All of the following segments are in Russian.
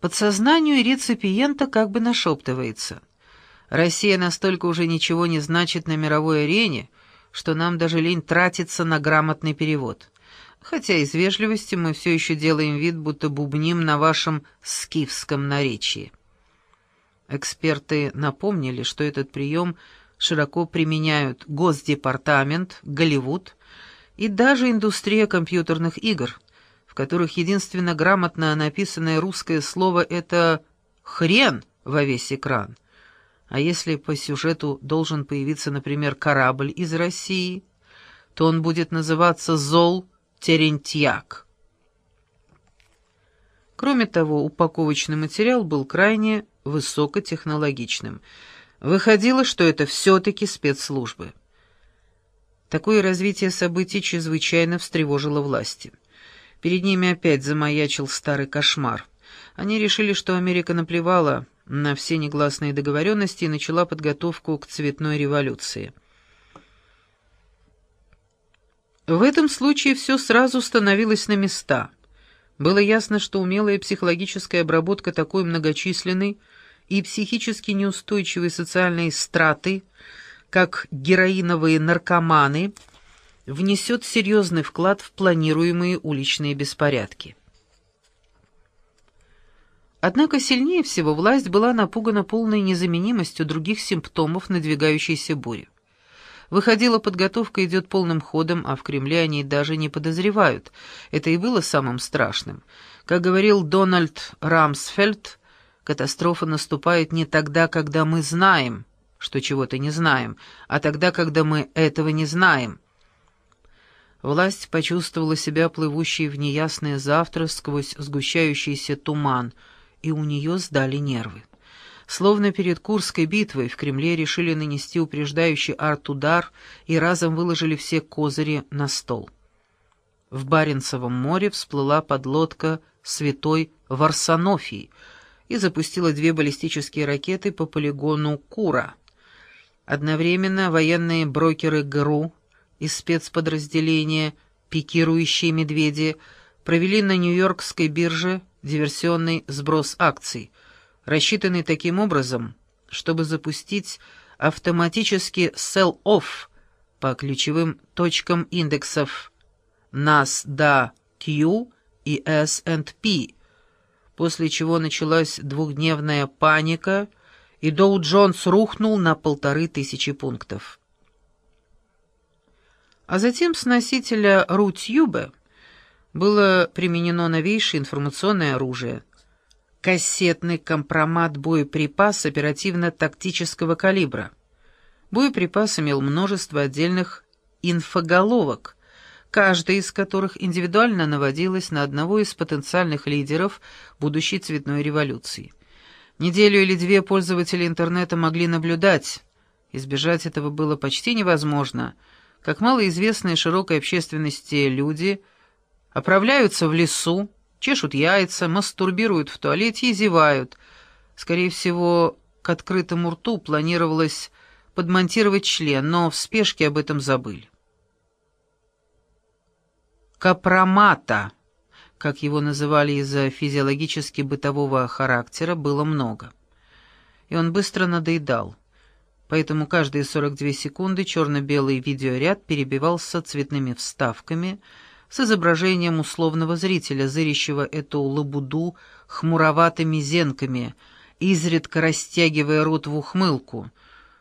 Подсознанию реципиента как бы нашептывается. Россия настолько уже ничего не значит на мировой арене, что нам даже лень тратиться на грамотный перевод. Хотя из вежливости мы все еще делаем вид, будто бубним на вашем скифском наречии. Эксперты напомнили, что этот прием широко применяют Госдепартамент, Голливуд и даже индустрия компьютерных игр, которых единственно грамотно написанное русское слово — это «хрен» во весь экран. А если по сюжету должен появиться, например, корабль из России, то он будет называться «Зол Терентьяк». Кроме того, упаковочный материал был крайне высокотехнологичным. Выходило, что это все-таки спецслужбы. Такое развитие событий чрезвычайно встревожило власти. Перед ними опять замаячил старый кошмар. Они решили, что Америка наплевала на все негласные договоренности и начала подготовку к цветной революции. В этом случае все сразу становилось на места. Было ясно, что умелая психологическая обработка такой многочисленной, и психически неустойчивые социальные страты, как героиновые наркоманы, внесет серьезный вклад в планируемые уличные беспорядки. Однако сильнее всего власть была напугана полной незаменимостью других симптомов надвигающейся бури. Выходила, подготовка идет полным ходом, а в Кремле они даже не подозревают. Это и было самым страшным. Как говорил Дональд Рамсфельд, Катастрофа наступает не тогда, когда мы знаем, что чего-то не знаем, а тогда, когда мы этого не знаем. Власть почувствовала себя плывущей в неясное завтра сквозь сгущающийся туман, и у нее сдали нервы. Словно перед Курской битвой в Кремле решили нанести упреждающий арт-удар и разом выложили все козыри на стол. В Баренцевом море всплыла подлодка «Святой Варсонофий», и запустила две баллистические ракеты по полигону Кура. Одновременно военные брокеры ГРУ и спецподразделения «Пикирующие медведи» провели на Нью-Йоркской бирже диверсионный сброс акций, рассчитанный таким образом, чтобы запустить автоматический sell-off по ключевым точкам индексов NASDAQ и S&P после чего началась двухдневная паника, и Доу Джонс рухнул на полторы тысячи пунктов. А затем с носителя Рутьюбе было применено новейшее информационное оружие — кассетный компромат боеприпас оперативно-тактического калибра. Боеприпас имел множество отдельных инфоголовок, каждая из которых индивидуально наводилась на одного из потенциальных лидеров будущей цветной революции. Неделю или две пользователи интернета могли наблюдать. Избежать этого было почти невозможно. Как малоизвестные широкой общественности люди оправляются в лесу, чешут яйца, мастурбируют в туалете и зевают. Скорее всего, к открытому рту планировалось подмонтировать член, но в спешке об этом забыли капромата, как его называли из-за физиологически бытового характера, было много. И он быстро надоедал. Поэтому каждые 42 секунды черно-белый видеоряд перебивался цветными вставками с изображением условного зрителя, зырящего эту лабуду хмуроватыми зенками, изредка растягивая рот в ухмылку,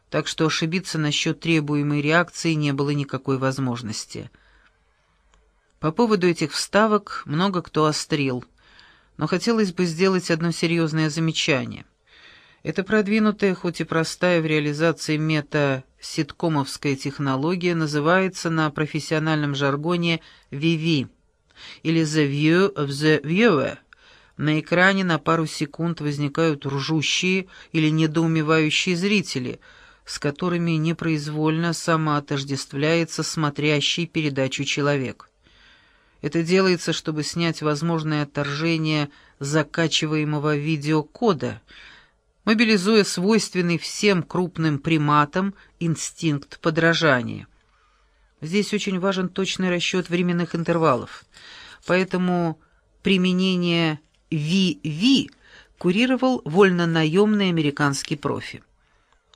так что ошибиться насчет требуемой реакции не было никакой возможности — по поводу этих вставок много кто острил, но хотелось бы сделать одно серьезное замечание. Эта продвинутая, хоть и простая в реализации мета-ситкомовская технология называется на профессиональном жаргоне VV или The View of the Viewer. На экране на пару секунд возникают ржущие или недоумевающие зрители, с которыми непроизвольно самоотождествляется смотрящий передачу человек. Это делается, чтобы снять возможное отторжение закачиваемого видеокода, мобилизуя свойственный всем крупным приматам инстинкт подражания. Здесь очень важен точный расчет временных интервалов, поэтому применение VV курировал вольно-наемный американский профи.